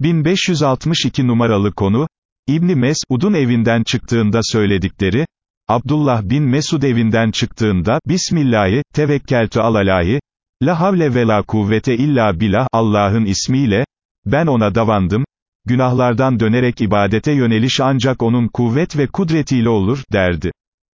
1562 numaralı konu, İbni Mesud'un evinden çıktığında söyledikleri, Abdullah bin Mesud evinden çıktığında, Bismillahi, tevekkeltü alalahi, la havle ve la kuvvete illa billah, Allah'ın ismiyle, ben ona davandım, günahlardan dönerek ibadete yöneliş ancak onun kuvvet ve kudretiyle olur, derdi.